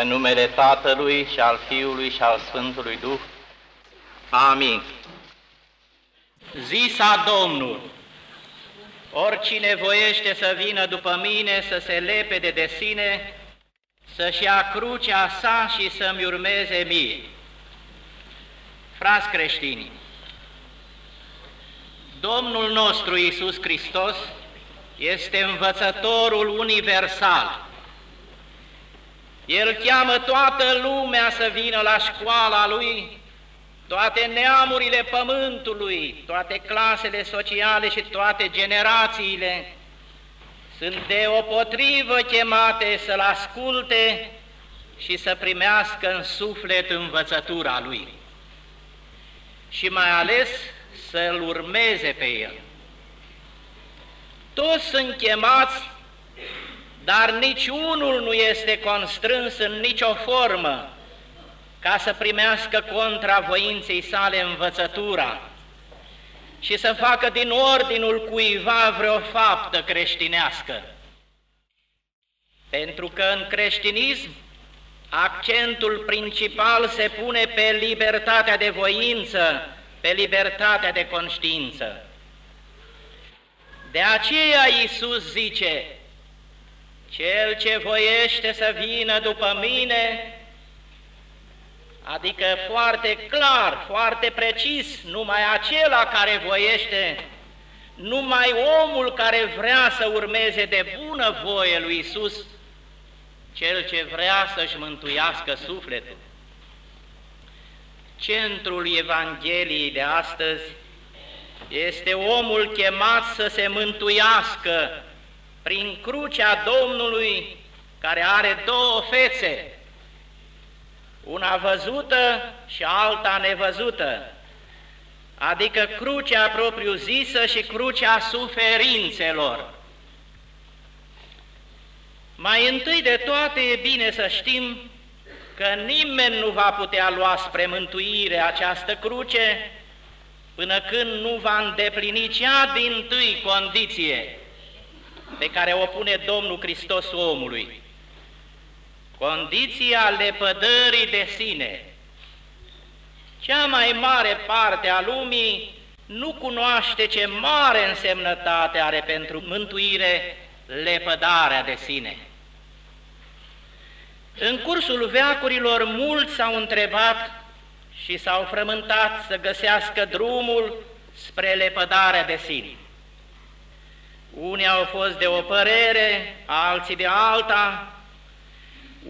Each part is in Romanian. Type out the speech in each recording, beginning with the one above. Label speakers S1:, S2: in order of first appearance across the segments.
S1: În numele Tatălui și al Fiului și al Sfântului Duh. Amin. Zisa Domnul, oricine voiește să vină după mine, să se lepede de sine, să-și ia crucea sa și să-mi urmeze mie. Frați creștini, Domnul nostru Iisus Hristos este învățătorul universal. El cheamă toată lumea să vină la școala Lui, toate neamurile pământului, toate clasele sociale și toate generațiile sunt deopotrivă chemate să-L asculte și să primească în suflet învățătura Lui. Și mai ales să-L urmeze pe El. Toți sunt chemați, dar niciunul nu este constrâns în nicio formă ca să primească contra voinței sale învățătura și să facă din ordinul cuiva vreo faptă creștinească. Pentru că în creștinism accentul principal se pune pe libertatea de voință, pe libertatea de conștiință. De aceea Iisus zice, Cel ce voiește să vină după mine, adică foarte clar, foarte precis, numai acela care voiește, numai omul care vrea să urmeze de bună voie lui Iisus, cel ce vrea să-și mântuiască sufletul. Centrul Evangheliei de astăzi este omul chemat să se mântuiască prin crucea Domnului care are două fețe, una văzută și alta nevăzută, adică crucea propriu-zisă și crucea suferințelor. Mai întâi de toate e bine să știm că nimeni nu va putea lua spre mântuire această cruce până când nu va îndeplini cea din tâi condiție pe care o pune Domnul Hristos omului. Condiția lepădării de sine. Cea mai mare parte a lumii nu cunoaște ce mare însemnătate are pentru mântuire lepădarea de sine. În cursul veacurilor mulți s-au întrebat și s-au frământat să găsească drumul spre lepădarea de sine. Unii au fost de o părere, alții de alta,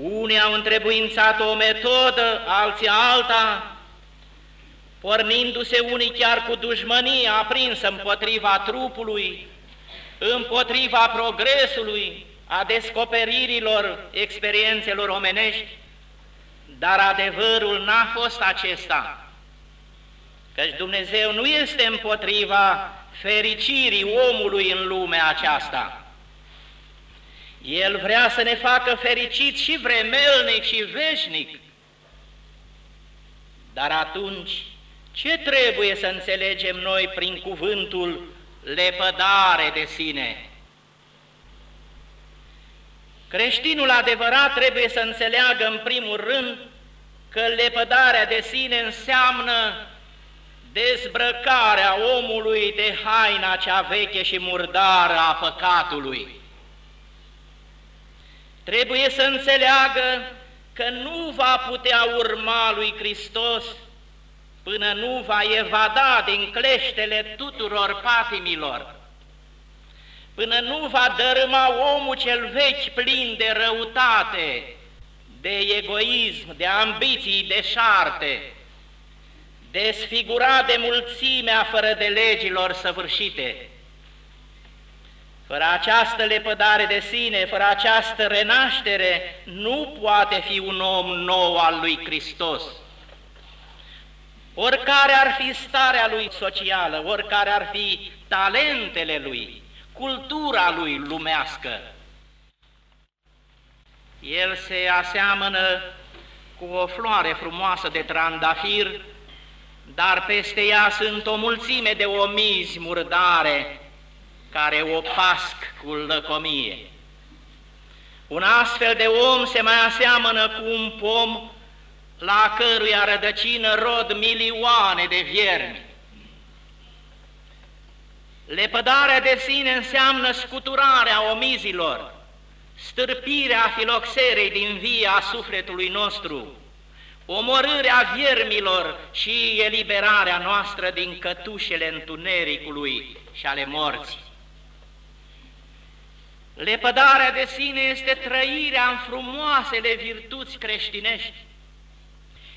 S1: unii au întrebuințat o metodă, alții alta, pornindu-se unii chiar cu dușmănie aprinsă împotriva trupului, împotriva progresului, a descoperirilor experiențelor omenești, dar adevărul n-a fost acesta, căci Dumnezeu nu este împotriva fericirii omului în lumea aceasta. El vrea să ne facă fericit și vremelnic și veșnic. Dar atunci, ce trebuie să înțelegem noi prin cuvântul lepădare de sine? Creștinul adevărat trebuie să înțeleagă în primul rând că lepădarea de sine înseamnă dezbrăcarea omului de haina cea veche și murdară a păcatului. Trebuie să înțeleagă că nu va putea urma lui Hristos până nu va evada din cleștele tuturor patimilor până nu va dărâma omul cel vechi plin de răutate, de egoism, de ambiții deșarte, desfigurat de mulțimea fără de legilor săvârșite. Fără această lepădare de sine, fără această renaștere, nu poate fi un om nou al lui Hristos. Oricare ar fi starea lui socială, oricare ar fi talentele lui, cultura lui lumească. El se aseamănă cu o floare frumoasă de trandafir, dar peste ea sunt o mulțime de omizi murdare care o pasc cu lăcomie. Un astfel de om se mai aseamănă cu un pom la căruia rădăcină rod milioane de viermi. Lepădarea de sine înseamnă scuturarea omizilor, stârpirea filoxerei din via sufletului nostru, omorârea viermilor și eliberarea noastră din cătușele întunericului și ale morții. Lepădarea de sine este trăirea în frumoasele virtuți creștinești,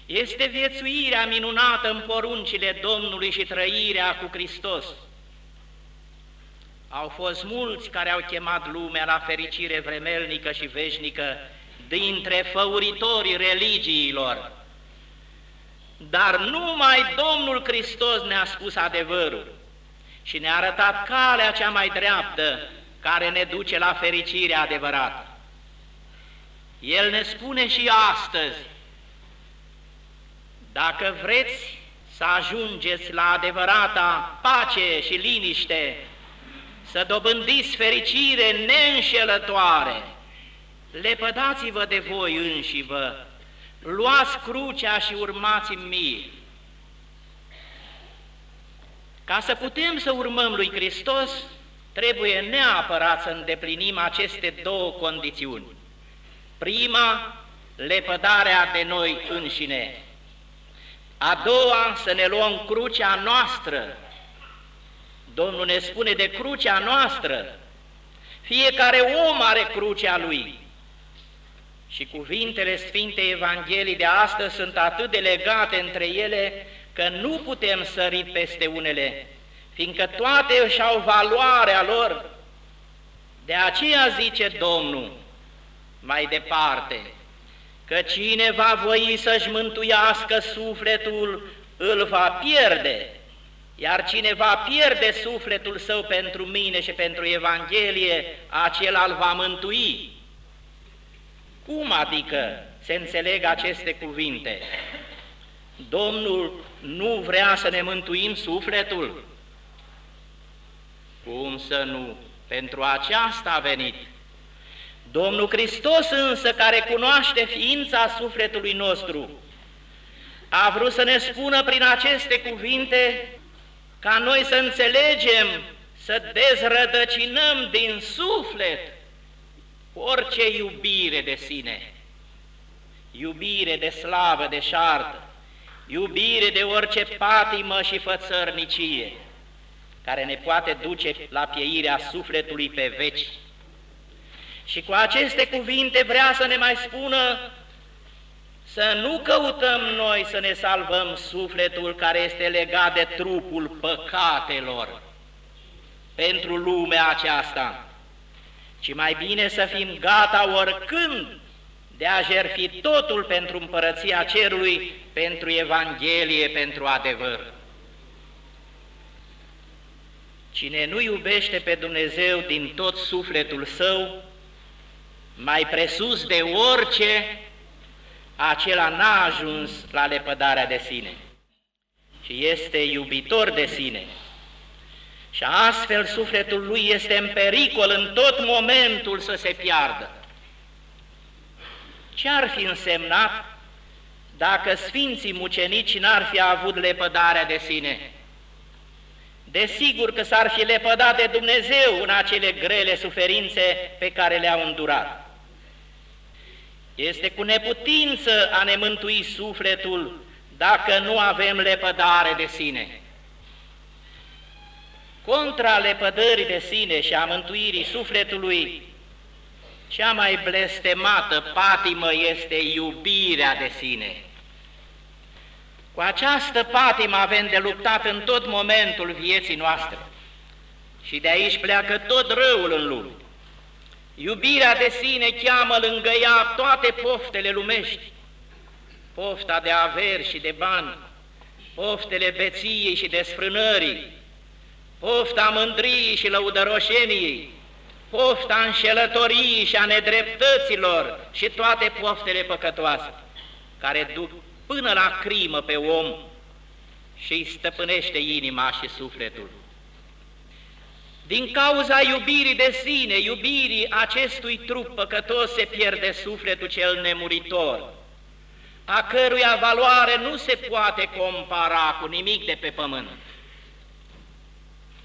S1: este viețuirea minunată în poruncile Domnului și trăirea cu Hristos. Au fost mulți care au chemat lumea la fericire vremelnică și veșnică dintre făuritorii religiilor. Dar numai Domnul Hristos ne-a spus adevărul și ne-a arătat calea cea mai dreaptă care ne duce la fericirea adevărată. El ne spune și astăzi, dacă vreți să ajungeți la adevărata pace și liniște, să dobândiți fericire neînșelătoare, lepădați-vă de voi înși vă, luați crucea și urmați-mi mie. Ca să putem să urmăm lui Hristos, trebuie neapărat să îndeplinim aceste două condițiuni. Prima, lepădarea de noi înșine. A doua, să ne luăm crucea noastră. Domnul ne spune de crucea noastră. Fiecare om are crucea lui. Și cuvintele Sfintei Evangheliei de astăzi sunt atât de legate între ele că nu putem sări peste unele, fiindcă toate își au valoarea lor. De aceea zice Domnul mai departe, că cine va voi să-și mântuiască sufletul, îl va pierde, iar cine va pierde sufletul său pentru mine și pentru Evanghelie, acela îl va mântui. Cum adică se înțeleg aceste cuvinte? Domnul nu vrea să ne mântuim sufletul? Cum să nu? Pentru aceasta a venit. Domnul Hristos însă, care cunoaște ființa sufletului nostru, a vrut să ne spună prin aceste cuvinte ca noi să înțelegem, să dezrădăcinăm din suflet orice iubire de sine, iubire de slavă, de șartă, iubire de orice patimă și fățărnicie, care ne poate duce la pieirea sufletului pe veci. Și cu aceste cuvinte vrea să ne mai spună să nu căutăm noi să ne salvăm sufletul care este legat de trupul păcatelor pentru lumea aceasta, ci mai bine să fim gata oricând de a jerfi totul pentru împărăția cerului, pentru Evanghelie, pentru adevăr. Cine nu iubește pe Dumnezeu din tot sufletul său, mai presus de orice, acela n-a ajuns la lepădarea de sine și este iubitor de sine. Și astfel sufletul lui este în pericol în tot momentul să se piardă. Ce ar fi însemnat dacă Sfinții Mucenici n-ar fi avut lepădarea de sine? Desigur că s-ar fi lepădat de Dumnezeu în acele grele suferințe pe care le-au îndurat. Este cu neputință a ne mântui sufletul dacă nu avem lepădare de sine. Contra lepădării de sine și a mântuirii sufletului, cea mai blestemată patimă este iubirea de sine. Cu această patimă avem de luptat în tot momentul vieții noastre și de aici pleacă tot răul în lume. Iubirea de sine cheamă lângă ea toate poftele lumești, pofta de averi și de bani, poftele beției și desfrânării, pofta mândriei și lăudăroșeniei, pofta înșelătoriei și a nedreptăților și toate poftele păcătoase, care duc până la crimă pe om și îi stăpânește inima și sufletul. Din cauza iubirii de sine, iubirii acestui trup păcătos, se pierde sufletul cel nemuritor, a căruia valoare nu se poate compara cu nimic de pe pământ.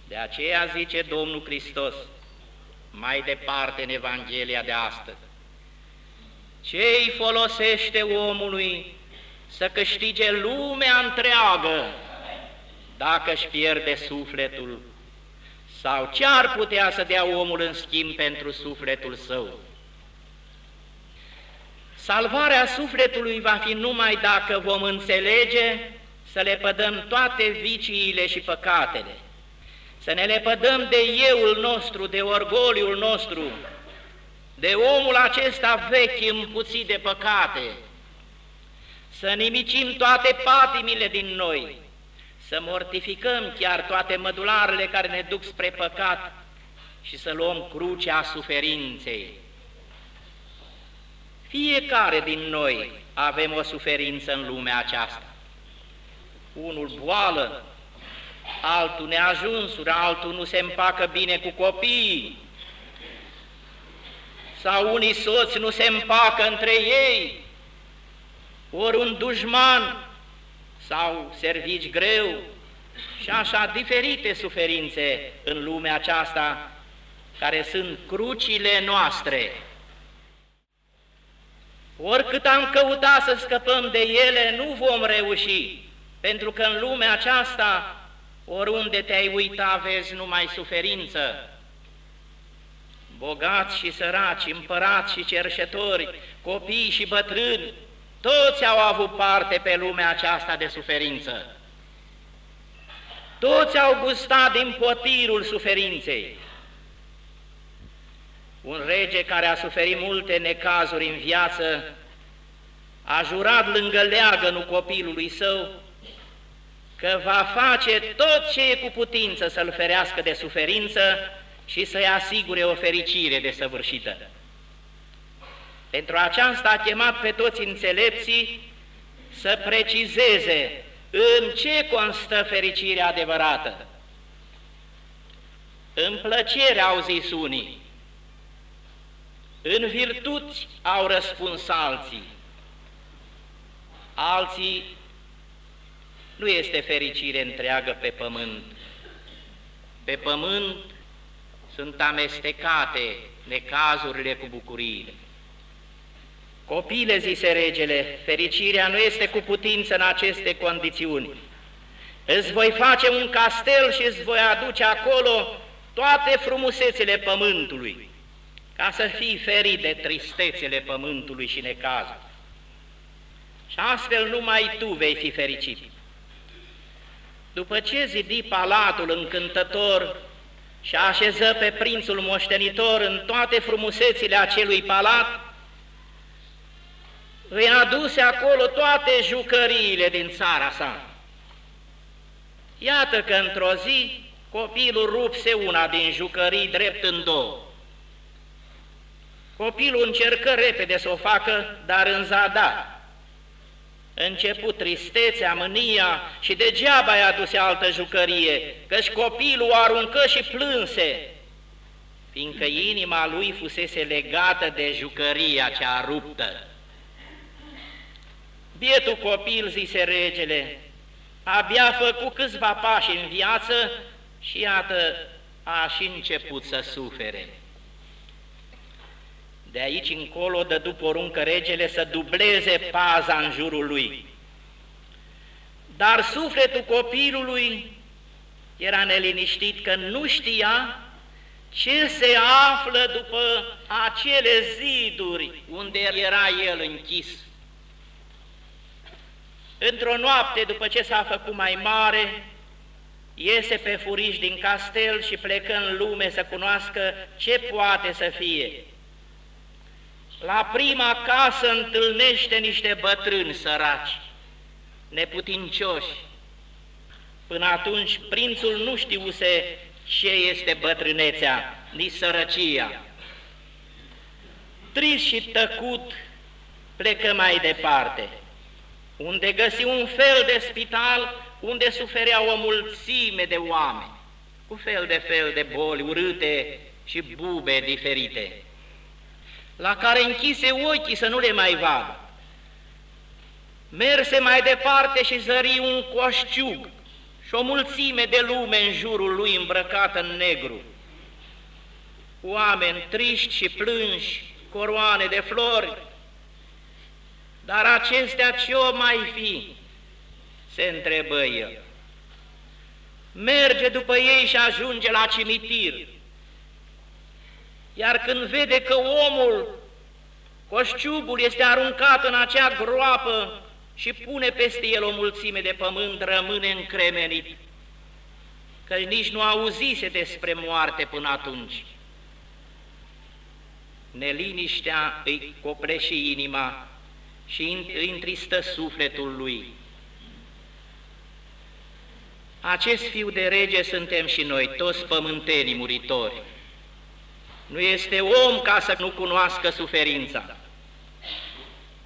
S1: De aceea zice Domnul Hristos, mai departe în Evanghelia de astăzi, ce îi folosește omului să câștige lumea întreagă dacă își pierde sufletul? Sau ce ar putea să dea omul în schimb pentru sufletul său? Salvarea sufletului va fi numai dacă vom înțelege să le pădăm toate viciile și păcatele, să ne lepădăm de euul nostru, de orgoliul nostru, de omul acesta vechi împuțit de păcate, să nimicim toate patimile din noi, să mortificăm chiar toate mădularele care ne duc spre păcat și să luăm crucea suferinței. Fiecare din noi avem o suferință în lumea aceasta. Unul boală, altul neajunsuri, altul nu se împacă bine cu copiii, sau unii soți nu se împacă între ei, ori un dușman sau servici greu. Și așa diferite suferințe în lumea aceasta care sunt crucile noastre. Oricât am căutat să scăpăm de ele, nu vom reuși, pentru că în lumea aceasta, oriunde te-ai uita, vezi numai suferință. Bogați și săraci, împărați și cerșetori, copii și bătrâni, toți au avut parte pe lumea aceasta de suferință. Toți au gustat din potirul suferinței. Un rege care a suferit multe necazuri în viață, a jurat lângă leagănul copilului său că va face tot ce e cu putință să-l ferească de suferință și să-i asigure o fericire desăvârșită. Pentru aceasta a chemat pe toți înțelepții să precizeze în ce constă fericirea adevărată. În plăcere au zis unii, în virtuți au răspuns alții, alții nu este fericire întreagă pe pământ. Pe pământ sunt amestecate necazurile cu bucuriile. Copile, zise regele, fericirea nu este cu putință în aceste condițiuni. Îți voi face un castel și îți voi aduce acolo toate frumusețile pământului, ca să fii ferit de tristețele pământului și necazul. Și astfel numai tu vei fi fericit. După ce zidi palatul încântător și așeză pe prințul moștenitor în toate frumusețile acelui palat, îi aduse acolo toate jucăriile din țara sa. Iată că într-o zi copilul rupse una din jucării drept în două. Copilul încercă repede să o facă, dar în zadar. Început tristețea, mânia și degeaba i-a dus altă jucărie, căci copilul o aruncă și plânse, fiindcă inima lui fusese legată de jucăria cea ruptă. Bietul copil, zise regele, abia făcut câțiva pași în viață și iată, a și început să sufere. De aici încolo dădu poruncă regele să dubleze paza în jurul lui. Dar sufletul copilului era neliniștit că nu știa ce se află după acele ziduri unde era el închis. Într-o noapte, după ce s-a făcut mai mare, iese pe furiș din castel și plecă în lume să cunoască ce poate să fie. La prima casă întâlnește niște bătrâni săraci, neputincioși. Până atunci prințul nu știuse ce este bătrânețea, nici sărăcia. Trist și tăcut plecă mai departe unde găsi un fel de spital unde suferea o mulțime de oameni. cu fel de fel de boli urâte și bube diferite, la care închise ochii să nu le mai vadă. Merse mai departe și zări un coșciug și o mulțime de lume în jurul lui îmbrăcată în negru. Oameni triști și plânși, coroane de flori, dar acestea ce-o mai fi? Se întrebă el. Merge după ei și ajunge la cimitir. Iar când vede că omul, coșciugul, este aruncat în acea groapă și pune peste el o mulțime de pământ, rămâne încremenit, că nici nu auzise despre moarte până atunci. Neliniștea îi copleșe inima și îi întristă sufletul lui. Acest fiu de rege suntem și noi, toți pământenii muritori. Nu este om ca să nu cunoască suferința.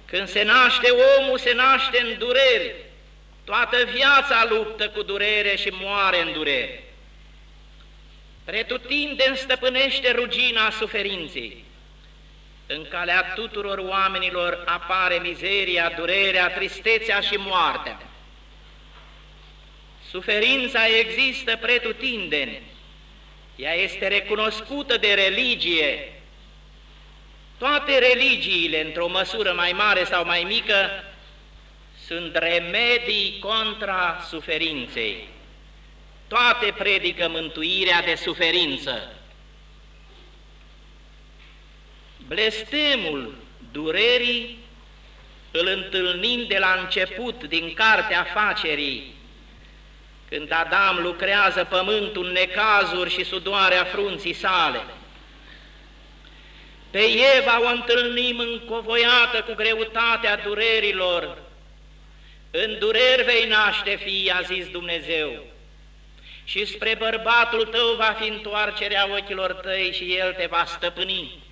S1: Când se naște omul, se naște în dureri. Toată viața luptă cu durere și moare în durere. Pretutindeni stăpânește rugina suferinței. În calea tuturor oamenilor apare mizeria, durerea, tristețea și moartea. Suferința există pretutindeni, ea este recunoscută de religie. Toate religiile, într-o măsură mai mare sau mai mică, sunt remedii contra suferinței. Toate predică mântuirea de suferință. Blestemul durerii îl întâlnim de la început din cartea facerii, când Adam lucrează pământul în necazuri și sudoarea frunții sale. Pe Eva o întâlnim încovoiată cu greutatea durerilor. În dureri vei naște fii, a zis Dumnezeu, și spre bărbatul tău va fi întoarcerea ochilor tăi și el te va stăpâni.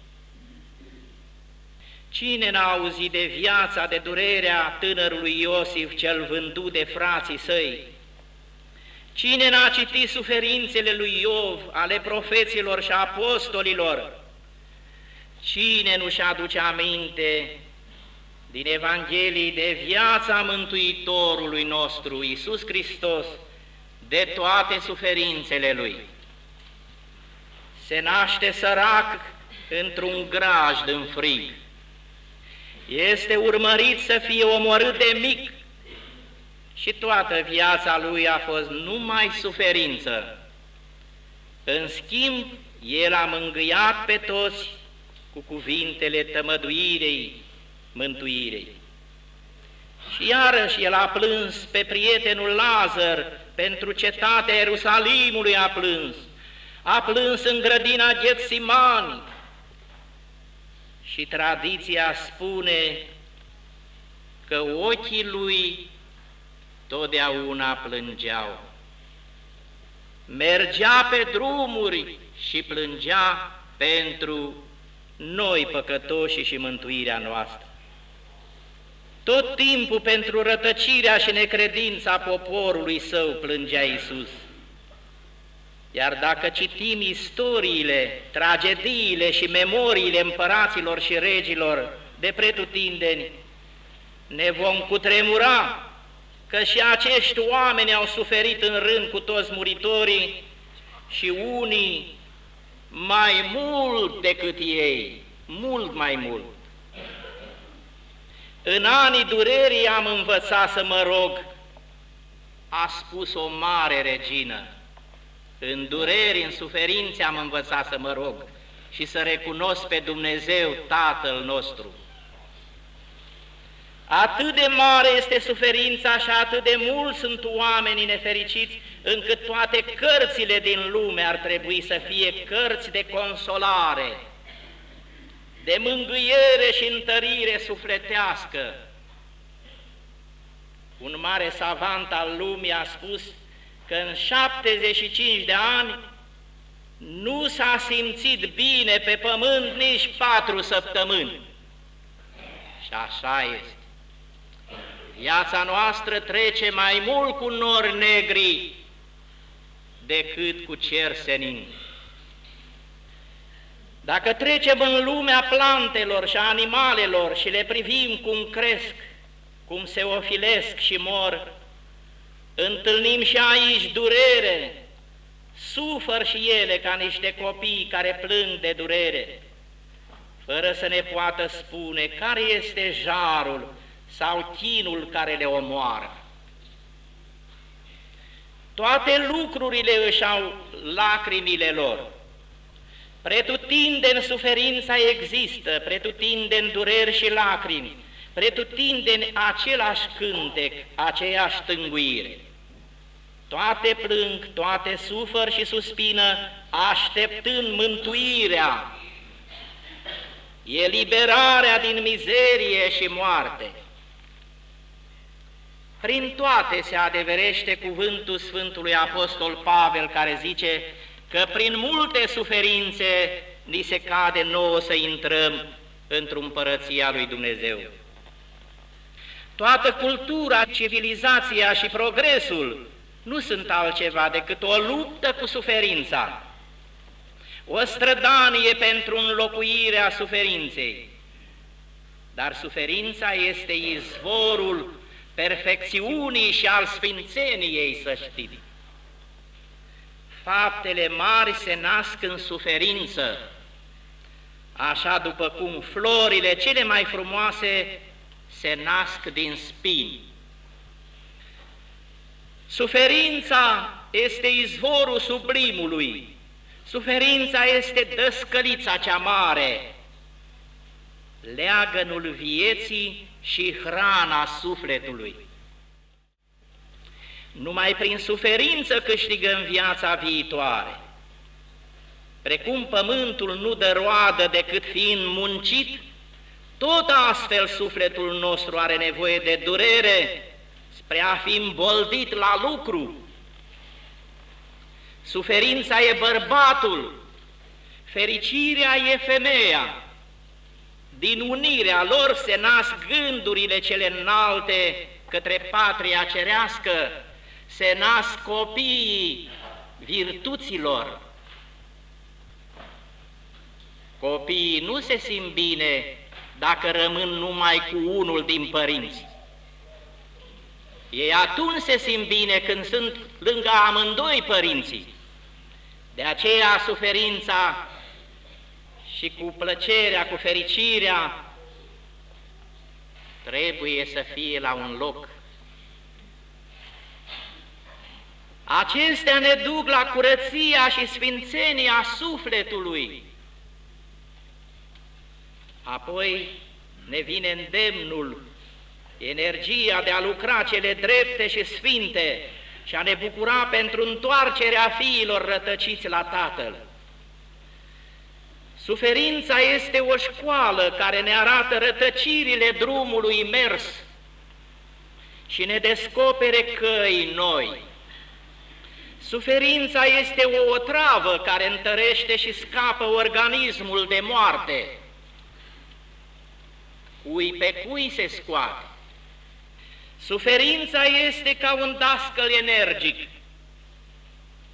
S1: Cine n-a auzit de viața, de durerea tânărului Iosif cel vândut de frații săi? Cine n-a citit suferințele lui Iov, ale profeților și apostolilor? Cine nu-și aduce aminte din Evanghelii de viața Mântuitorului nostru, Iisus Hristos, de toate suferințele Lui? Se naște sărac într-un graj în frig, este urmărit să fie omorât de mic și toată viața lui a fost numai suferință. În schimb, el a mângâiat pe toți cu cuvintele tămăduirei, mântuirei. Și iarăși el a plâns pe prietenul Lazar, pentru cetatea Ierusalimului a plâns, a plâns în grădina Ghetsimani, și tradiția spune că ochii lui totdeauna plângeau. Mergea pe drumuri și plângea pentru noi păcătoși și mântuirea noastră. Tot timpul pentru rătăcirea și necredința poporului său plângea Iisus. Iar dacă citim istoriile, tragediile și memoriile împăraților și regilor de pretutindeni, ne vom cutremura că și acești oameni au suferit în rând cu toți muritorii și unii mai mult decât ei, mult mai mult. În anii durerii am învățat să mă rog, a spus o mare regină, în dureri, în suferințe am învățat să mă rog și să recunosc pe Dumnezeu Tatăl nostru. Atât de mare este suferința și atât de mulți sunt oamenii nefericiți, încât toate cărțile din lume ar trebui să fie cărți de consolare, de mângâiere și întărire sufletească. Un mare savant al lumii a spus că în 75 de ani nu s-a simțit bine pe pământ nici patru săptămâni. Și așa este. Viața noastră trece mai mult cu nori negri decât cu cer senin. Dacă trecem în lumea plantelor și a animalelor și le privim cum cresc, cum se ofilesc și mor, întâlnim și aici durere, sufăr și ele ca niște copii care plâng de durere, fără să ne poată spune care este jarul sau chinul care le omoară. Toate lucrurile își au lacrimile lor. Pretutindeni suferința există, pretutindeni dureri și lacrimi, pretutindeni același cântec, aceeași tânguire. Toate plâng, toate sufăr și suspină, așteptând mântuirea, eliberarea din mizerie și moarte. Prin toate se adeverește cuvântul Sfântului Apostol Pavel care zice că prin multe suferințe ni se cade nouă să intrăm într-o împărăția lui Dumnezeu. Toată cultura, civilizația și progresul nu sunt altceva decât o luptă cu suferința, o strădanie pentru înlocuirea suferinței. Dar suferința este izvorul perfecțiunii și al sfințeniei, să știți. Faptele mari se nasc în suferință, așa după cum florile cele mai frumoase se nasc din spini. Suferința este izvorul sublimului, suferința este dăscălița cea mare, leagănul vieții și hrana sufletului. Numai prin suferință câștigăm viața viitoare. Precum pământul nu dă roadă decât fiind muncit, tot astfel sufletul nostru are nevoie de durere spre a fi îmboldit la lucru. Suferința e bărbatul, fericirea e femeia, din unirea lor se nasc gândurile cele înalte către patria cerească, se nasc copiii virtuților. Copiii nu se simt bine dacă rămân numai cu unul din părinți. Ei atunci se simt bine când sunt lângă amândoi părinții. De aceea suferința și cu plăcerea, cu fericirea, trebuie să fie la un loc. Acestea ne duc la curăția și sfințenia sufletului. Apoi ne vine îndemnul, energia de a lucra cele drepte și sfinte și a ne bucura pentru întoarcerea fiilor rătăciți la Tatăl. Suferința este o școală care ne arată rătăcirile drumului mers și ne descopere căi noi. Suferința este o otravă care întărește și scapă organismul de moarte. Cui pe cui se scoate. Suferința este ca un dascăl energic.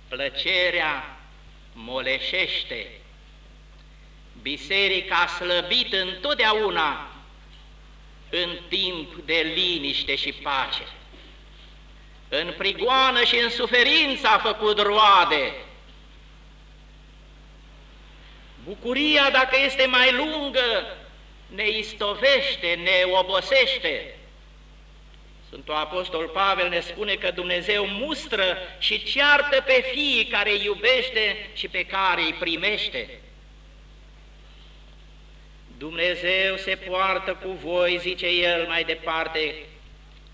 S1: Plăcerea moleșește Biserica a slăbit întotdeauna în timp de liniște și pace. În prigoană și în suferință a făcut roade. Bucuria, dacă este mai lungă, ne istovește, ne obosește. Sfântul Apostol Pavel ne spune că Dumnezeu mustră și ceartă pe fiii care îi iubește și pe care îi primește. Dumnezeu se poartă cu voi, zice el mai departe,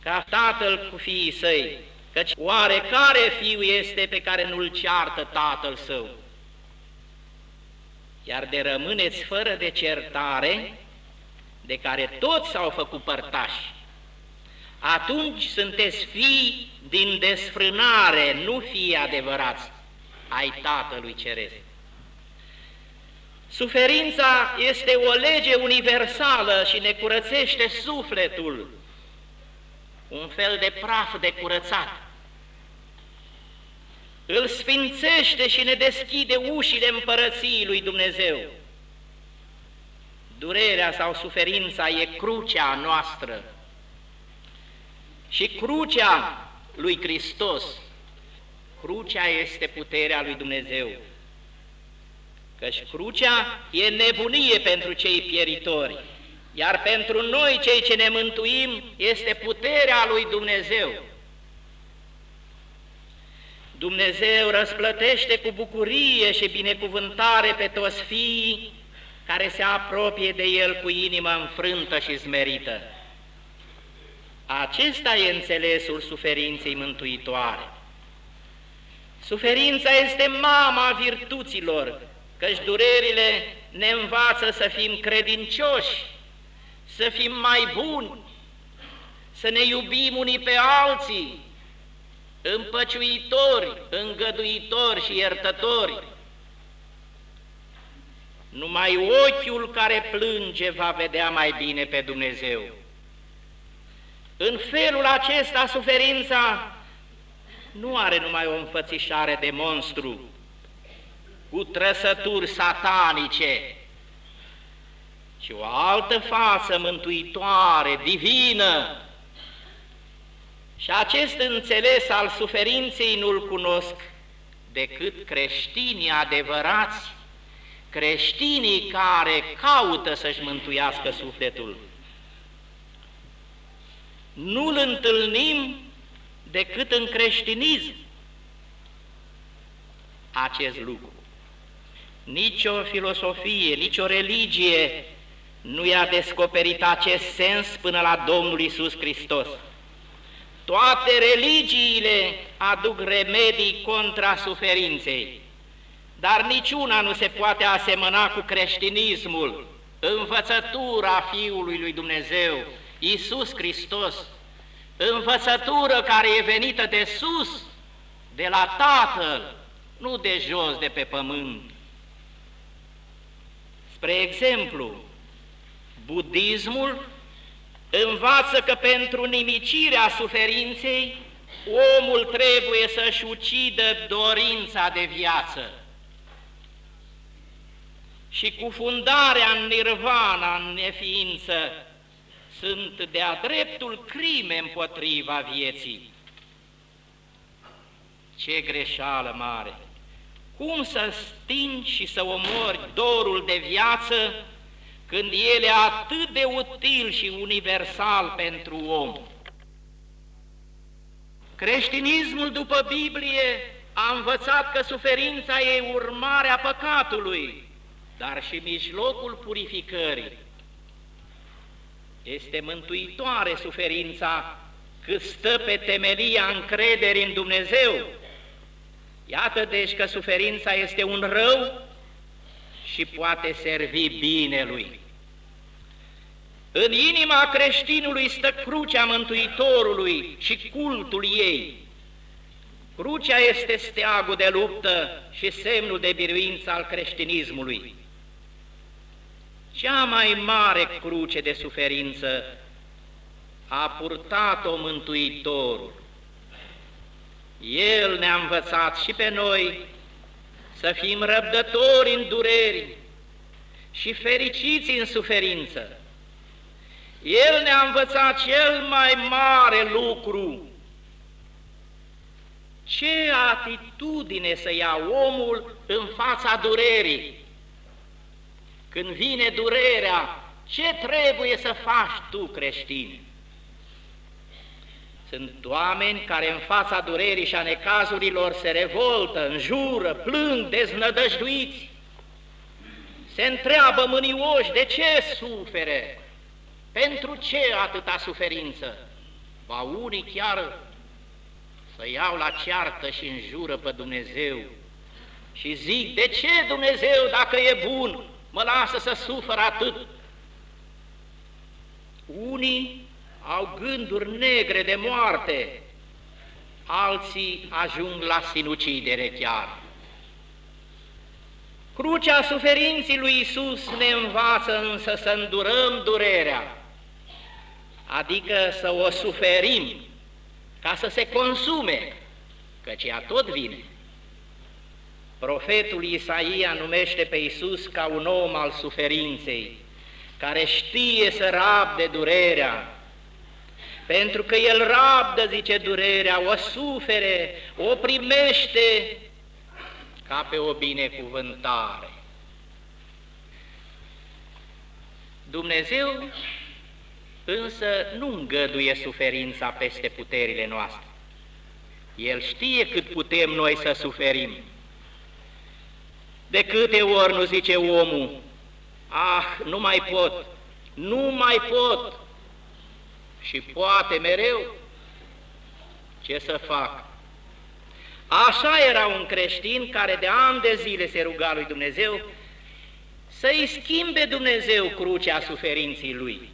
S1: ca tatăl cu fiii săi, căci oarecare fiu este pe care nu-l ceartă tatăl său? Iar de rămâneți fără de certare, de care toți s-au făcut părtași, atunci sunteți fii din desfrânare, nu fii adevărați ai Tatălui Ceresc. Suferința este o lege universală și ne curățește sufletul, un fel de praf de curățat. îl sfințește și ne deschide ușile împărăției lui Dumnezeu. Durerea sau suferința e crucea noastră și crucea lui Hristos. Crucea este puterea lui Dumnezeu. Căci crucea e nebunie pentru cei pieritori, iar pentru noi, cei ce ne mântuim, este puterea lui Dumnezeu. Dumnezeu răsplătește cu bucurie și binecuvântare pe toți fiii care se apropie de El cu inima înfrântă și zmerită. Acesta e înțelesul suferinței mântuitoare. Suferința este mama virtuților, căci durerile ne învață să fim credincioși, să fim mai buni, să ne iubim unii pe alții, împăciuitori, îngăduitori și iertători. Numai ochiul care plânge va vedea mai bine pe Dumnezeu. În felul acesta, suferința nu are numai o înfățișare de monstru, cu trăsături satanice, ci o altă față mântuitoare, divină. Și acest înțeles al suferinței nu-l cunosc decât creștinii adevărați, creștinii care caută să-și mântuiască sufletul. Nu-l întâlnim decât în creștinism acest lucru. Nici o filosofie, nici o religie nu i-a descoperit acest sens până la Domnul Isus Hristos. Toate religiile aduc remedii contra suferinței, dar niciuna nu se poate asemăna cu creștinismul, învățătura Fiului lui Dumnezeu, Isus Hristos, învățătură care e venită de sus, de la Tatăl, nu de jos, de pe pământ. Spre exemplu, budismul învață că pentru nimicirea suferinței, omul trebuie să-și ucidă dorința de viață. Și cu fundarea în nirvana, în neființă, sunt de-a dreptul crime împotriva vieții. Ce greșeală mare! Cum să stingi și să omori dorul de viață când el e atât de util și universal pentru om? Creștinismul după Biblie a învățat că suferința e urmarea păcatului, dar și mijlocul purificării. Este mântuitoare suferința cât stă pe temelia încrederii în Dumnezeu. Iată deci că suferința este un rău și poate servi binelui. În inima creștinului stă crucea Mântuitorului și cultul ei. Crucea este steagul de luptă și semnul de biruință al creștinismului cea mai mare cruce de suferință a purtat-o Mântuitorul. El ne-a învățat și pe noi să fim răbdători în dureri și fericiți în suferință. El ne-a învățat cel mai mare lucru, ce atitudine să ia omul în fața durerii. Când vine durerea, ce trebuie să faci tu, creștin? Sunt oameni care în fața durerii și a necazurilor se revoltă, înjură, plâng, deznădăjduiți. Se întreabă mânioși de ce sufere, pentru ce atâta suferință. Ba unii chiar să iau la ceartă și înjură pe Dumnezeu și zic, de ce Dumnezeu, dacă e bun, mă lasă să sufăr atât. Unii au gânduri negre de moarte, alții ajung la sinucidere chiar. Crucea suferinții lui Isus ne învață însă să îndurăm durerea, adică să o suferim ca să se consume, căci ea tot vine. Profetul Isaia numește pe Iisus ca un om al suferinței, care știe să rabde durerea, pentru că El rabdă, zice, durerea, o sufere, o primește ca pe o binecuvântare. Dumnezeu însă nu îngăduie suferința peste puterile noastre. El știe cât putem noi să suferim. De câte ori nu zice omul, ah, nu mai pot, nu mai pot, și poate mereu, ce să fac? Așa era un creștin care de ani de zile se ruga lui Dumnezeu să-i schimbe Dumnezeu crucea suferinții lui.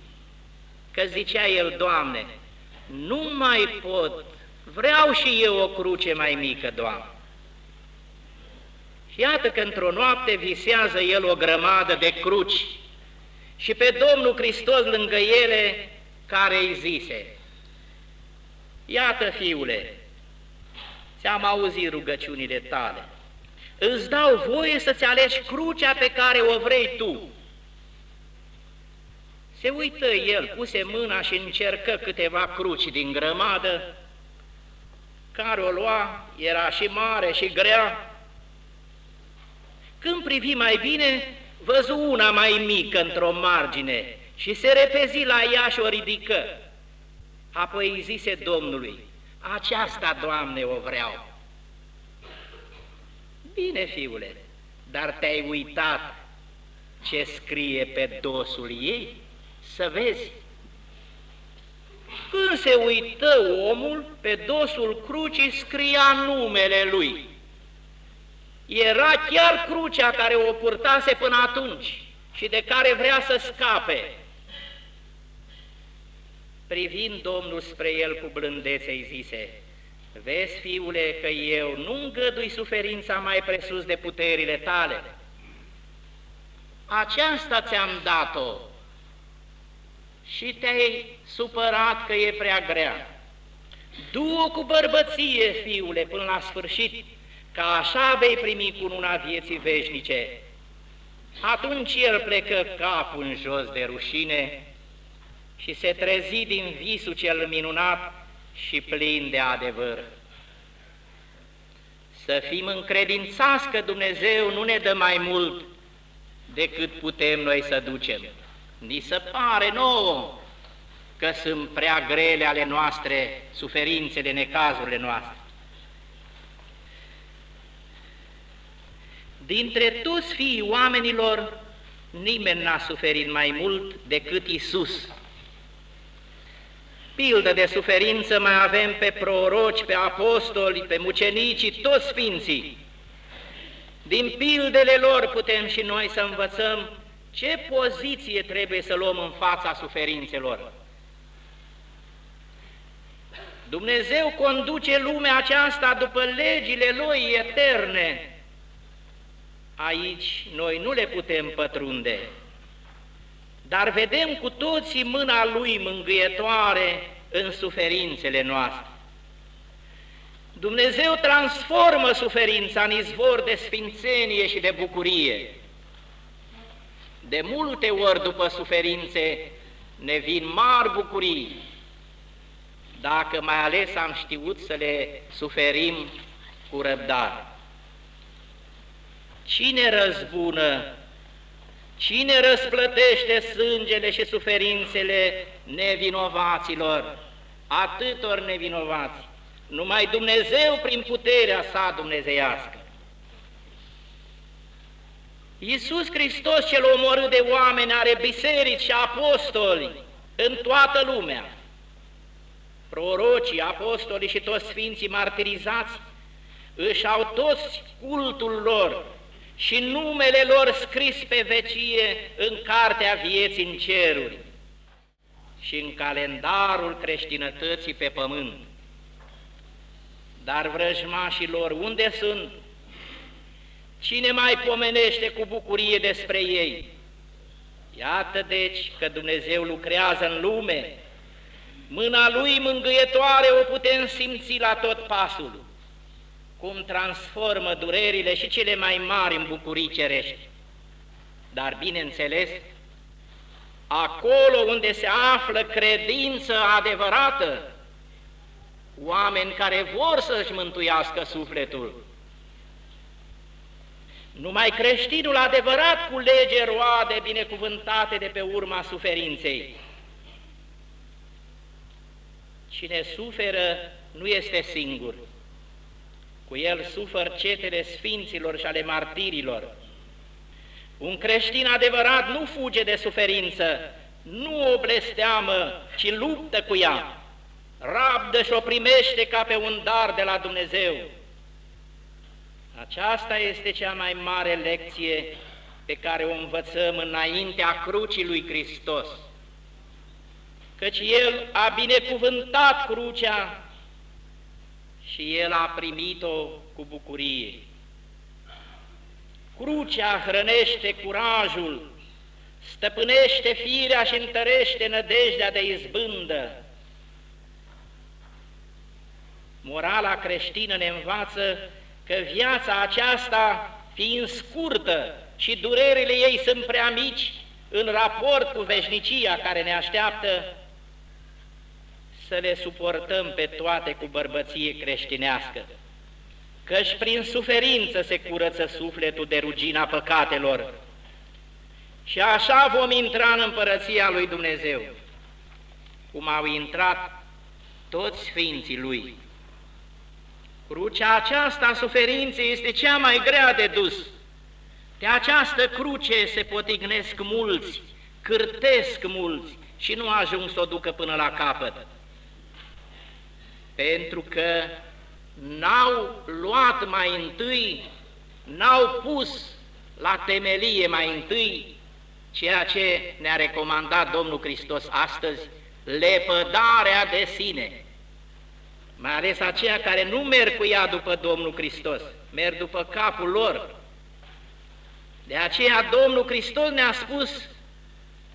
S1: Că zicea el, Doamne, nu mai pot, vreau și eu o cruce mai mică, Doamne. Și iată că într-o noapte visează el o grămadă de cruci și pe Domnul Hristos lângă ele care îi zise, Iată, fiule, ți-am auzit rugăciunile tale, îți dau voie să-ți alegi crucea pe care o vrei tu. Se uită el, puse mâna și încercă câteva cruci din grămadă, care o lua, era și mare și grea. Când privi mai bine, văzu una mai mică într-o margine și se repezi la ea și o ridică. Apoi îi zise Domnului, aceasta, Doamne, o vreau. Bine, fiule, dar te-ai uitat ce scrie pe dosul ei? Să vezi. Când se uită omul, pe dosul crucii scria numele lui. Era chiar crucea care o purtase până atunci și de care vrea să scape. Privind Domnul spre el cu blândețe, îi zise, Vezi, fiule, că eu nu îngădui suferința mai presus de puterile tale. Aceasta ți-am dat-o și te-ai supărat că e prea grea. Du-o cu bărbăție, fiule, până la sfârșit, ca așa vei primi cununa vieții veșnice. Atunci el plecă capul în jos de rușine și se trezi din visul cel minunat și plin de adevăr. Să fim încredințați că Dumnezeu nu ne dă mai mult decât putem noi să ducem. Ni se pare nouă că sunt prea grele ale noastre suferințele, necazurile noastre. Dintre toți fiii oamenilor, nimeni n-a suferit mai mult decât Isus. Pildă de suferință mai avem pe proroci, pe apostoli, pe mucenicii, toți sfinții. Din pildele lor putem și noi să învățăm ce poziție trebuie să luăm în fața suferințelor. Dumnezeu conduce lumea aceasta după legile Lui eterne, aici noi nu le putem pătrunde, dar vedem cu toții mâna Lui mângâietoare în suferințele noastre. Dumnezeu transformă suferința în izvor de sfințenie și de bucurie. De multe ori după suferințe ne vin mari bucurii, dacă mai ales am știut să le suferim cu răbdare. Cine răzbună? Cine răsplătește sângele și suferințele nevinovaților? Atâtor nevinovați. Numai Dumnezeu prin puterea sa dumnezeiască. Iisus Hristos cel omorât de oameni are biserici și apostoli în toată lumea. Prorocii, apostolii și toți sfinții martirizați își au toți cultul lor și numele lor scris pe vecie în cartea vieții în ceruri și în calendarul creștinătății pe pământ. Dar vrăjmașii lor unde sunt? Cine mai pomenește cu bucurie despre ei? Iată deci că Dumnezeu lucrează în lume, mâna Lui mângâietoare o putem simți la tot pasul cum transformă durerile și cele mai mari în bucurii cerești. Dar, bineînțeles, acolo unde se află credință adevărată, oameni care vor să-și mântuiască sufletul. Numai creștinul adevărat culege roade binecuvântate de pe urma suferinței. Cine suferă nu este singur. Cu el sufăr cetele sfinților și ale martirilor. Un creștin adevărat nu fuge de suferință, nu o blesteamă, ci luptă cu ea. Rabdă și o primește ca pe un dar de la Dumnezeu. Aceasta este cea mai mare lecție pe care o învățăm înaintea crucii lui Hristos căci El a binecuvântat crucea și El a primit-o cu bucurie. Crucea hrănește curajul, stăpânește firea și întărește nădejdea de izbândă. Morala creștină ne învață că viața aceasta, fiind scurtă și durerile ei sunt prea mici, în raport cu veșnicia care ne așteaptă, să le suportăm pe toate cu bărbăție creștinească, căci prin suferință se curăță sufletul de rugina păcatelor și așa vom intra în împărăția lui Dumnezeu, cum au intrat toți Sfinții Lui. Crucea aceasta a suferinței este cea mai grea de dus. De această cruce se potignesc mulți, cârtesc mulți și nu ajung să o ducă până la capăt pentru că n-au luat mai întâi, n-au pus la temelie mai întâi ceea ce ne-a recomandat Domnul Hristos astăzi, lepădarea de sine, mai ales aceia care nu merg cu ea după Domnul Hristos, merg după capul lor. De aceea Domnul Hristos ne-a spus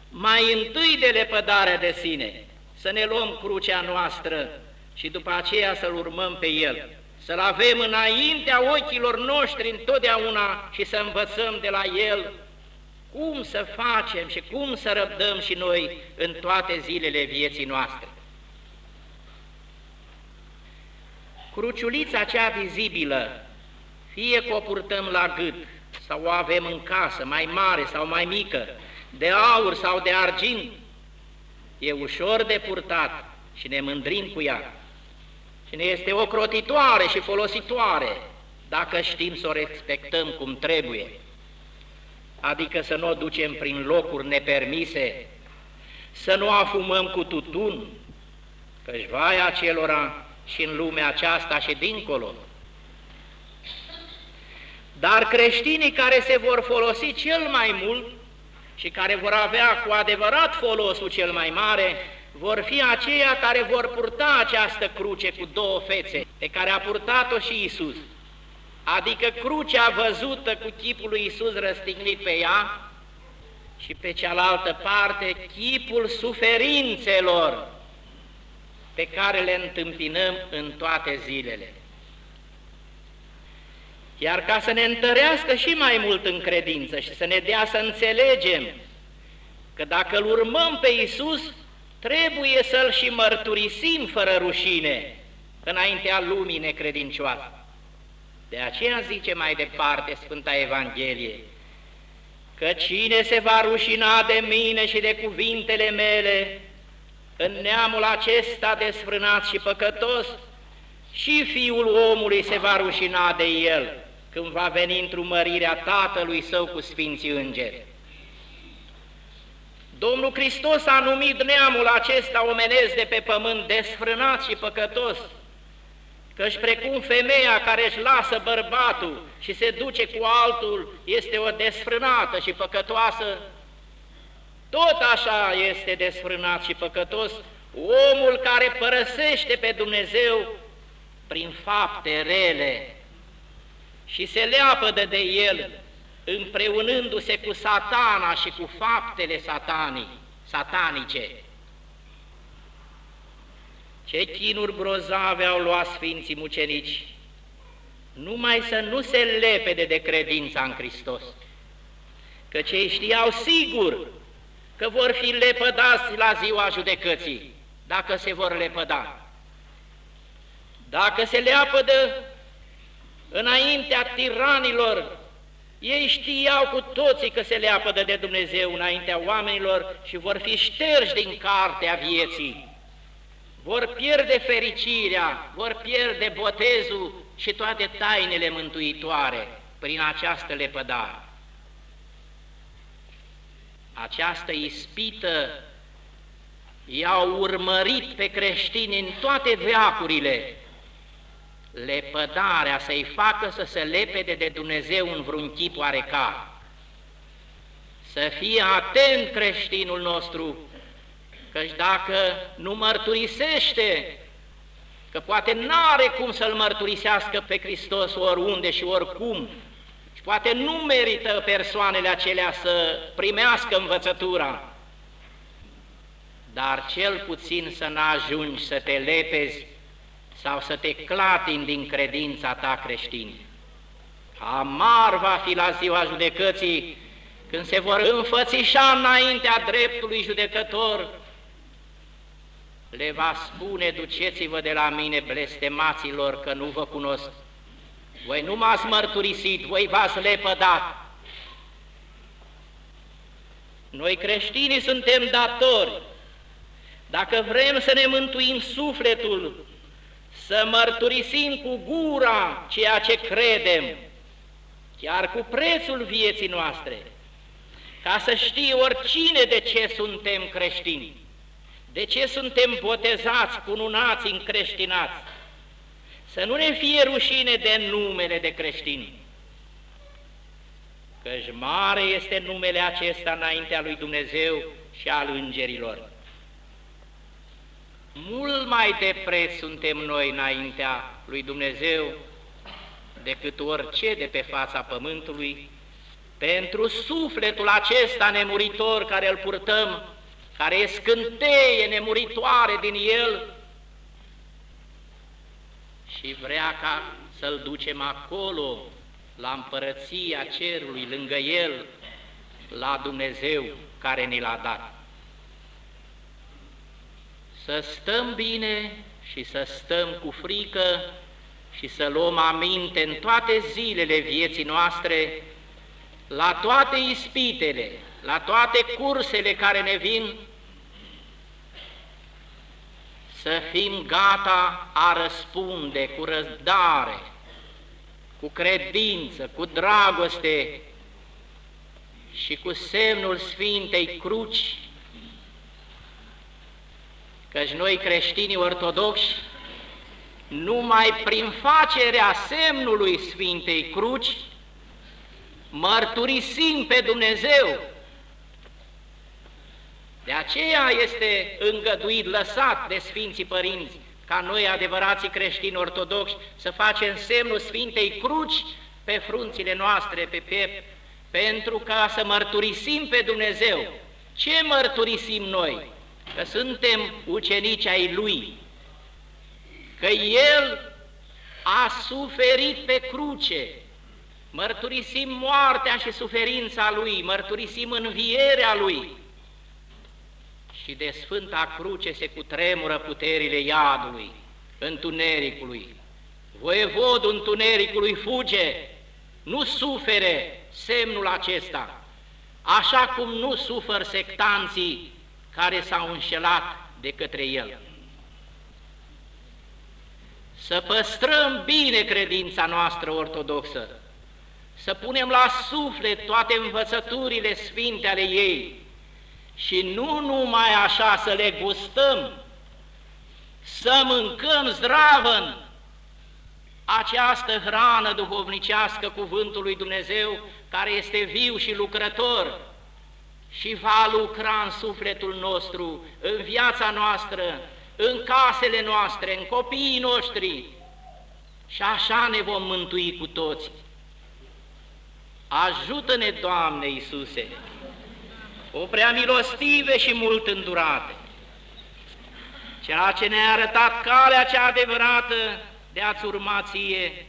S1: mai întâi de lepădarea de sine, să ne luăm crucea noastră și după aceea să-L urmăm pe El, să-L avem înaintea ochilor noștri întotdeauna și să învățăm de la El cum să facem și cum să răbdăm și noi în toate zilele vieții noastre. Cruciulița cea vizibilă, fie că o purtăm la gât sau o avem în casă, mai mare sau mai mică, de aur sau de argint, e ușor de purtat și ne mândrim cu ea și ne este ocrotitoare și folositoare dacă știm să o respectăm cum trebuie, adică să nu o ducem prin locuri nepermise, să nu afumăm cu tutun, căci vai acelora și în lumea aceasta și dincolo. Dar creștinii care se vor folosi cel mai mult și care vor avea cu adevărat folosul cel mai mare, vor fi aceia care vor purta această cruce cu două fețe, pe care a purtat-o și Isus, adică crucea văzută cu chipul lui Isus răstignit pe ea și pe cealaltă parte chipul suferințelor pe care le întâmpinăm în toate zilele. Iar ca să ne întărească și mai mult în credință și să ne dea să înțelegem că dacă îl urmăm pe Isus, trebuie să-L și mărturisim fără rușine înaintea lumii necredincioase. De aceea zice mai departe Sfânta Evanghelie, că cine se va rușina de mine și de cuvintele mele, în neamul acesta desfrânat și păcătos, și Fiul omului se va rușina de el, când va veni întrumărirea Tatălui Său cu Sfinții Îngeri. Domnul Hristos a numit neamul acesta omenesc de pe pământ desfrânat și păcătos, căci precum femeia care își lasă bărbatul și se duce cu altul este o desfrânată și păcătoasă, tot așa este desfrânat și păcătos omul care părăsește pe Dumnezeu prin fapte rele și se leapădă de El împreunându-se cu satana și cu faptele satanii, satanice. Ce chinuri grozave au luat Sfinții Mucenici, numai să nu se lepede de credința în Hristos, că cei știau sigur că vor fi lepădați la ziua judecății, dacă se vor lepăda. Dacă se leapădă înaintea tiranilor, ei știau cu toții că se leapădă de Dumnezeu înaintea oamenilor și vor fi șterși din cartea vieții. Vor pierde fericirea, vor pierde botezul și toate tainele mântuitoare prin această lepădare. Această ispită i-au urmărit pe creștini în toate veacurile, lepădarea să-i facă să se lepede de Dumnezeu în vreun chip oarecar. Să fie atent creștinul nostru, căci dacă nu mărturisește, că poate n-are cum să-L mărturisească pe Hristos oriunde și oricum, și poate nu merită persoanele acelea să primească învățătura, dar cel puțin să n-ajungi să te lepezi sau să te clatini din credința ta creștină. Amar va fi la ziua judecății când se vor înfățișa înaintea dreptului judecător, le va spune, duceți-vă de la mine, blestemaților, că nu vă cunosc. Voi nu m-ați mărturisit, voi v-ați lepădat. Noi creștinii suntem datori. Dacă vrem să ne mântuim sufletul, să mărturisim cu gura ceea ce credem, chiar cu prețul vieții noastre, ca să știe oricine de ce suntem creștini, de ce suntem botezați, cununați, încreștinați, să nu ne fie rușine de numele de creștini, căci mare este numele acesta înaintea lui Dumnezeu și al îngerilor. Mult mai de preț suntem noi înaintea lui Dumnezeu decât orice de pe fața pământului, pentru sufletul acesta nemuritor care îl purtăm, care e scânteie nemuritoare din el și vrea ca să-l ducem acolo, la împărăția cerului, lângă el, la Dumnezeu care ni l-a dat să stăm bine și să stăm cu frică și să luăm aminte în toate zilele vieții noastre, la toate ispitele, la toate cursele care ne vin, să fim gata a răspunde cu răzdare, cu credință, cu dragoste și cu semnul Sfintei Cruci, căci noi creștinii ortodoxi, numai prin facerea semnului Sfintei Cruci, mărturisim pe Dumnezeu. De aceea este îngăduit, lăsat de Sfinții Părinți, ca noi, adevărații creștini ortodoxi, să facem semnul Sfintei Cruci pe frunțile noastre, pe piept, pentru ca să mărturisim pe Dumnezeu. Ce mărturisim noi? Că suntem ucenici ai Lui, că El a suferit pe cruce, mărturisim moartea și suferința Lui, mărturisim învierea Lui. Și de Sfânta Cruce se cutremură puterile iadului, întunericului. Voievodul întunericului fuge, nu sufere semnul acesta, așa cum nu sufăr sectanții care s-au înșelat de către el. Să păstrăm bine credința noastră ortodoxă, să punem la suflet toate învățăturile sfinte ale ei și nu numai așa să le gustăm, să mâncăm zdravăn această hrană duhovnicească cuvântului lui Dumnezeu, care este viu și lucrător, și va lucra în sufletul nostru, în viața noastră, în casele noastre, în copiii noștri. Și așa ne vom mântui cu toți. Ajută-ne, Doamne Iisuse, o prea milostive și mult îndurate, ceea ce ne-a arătat calea cea adevărată de a-ți urma ție,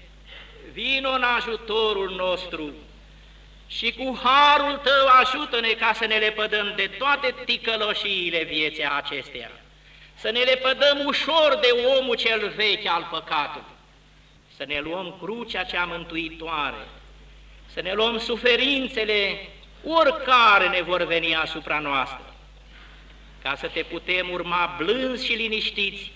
S1: vino în ajutorul nostru și cu harul Tău ajută-ne ca să ne lepădăm de toate ticăloșiile vieții acesteia, să ne lepădăm ușor de omul cel vechi al păcatului, să ne luăm crucea cea mântuitoare, să ne luăm suferințele oricare ne vor veni asupra noastră, ca să te putem urma blânzi și liniștiți,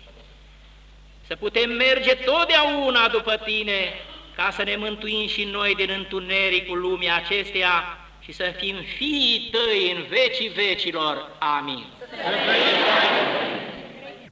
S1: să putem merge totdeauna după Tine, ca să ne mântuim și noi din întunericul lumii acesteia și să fim fiii Tăi în vecii vecilor. Amin.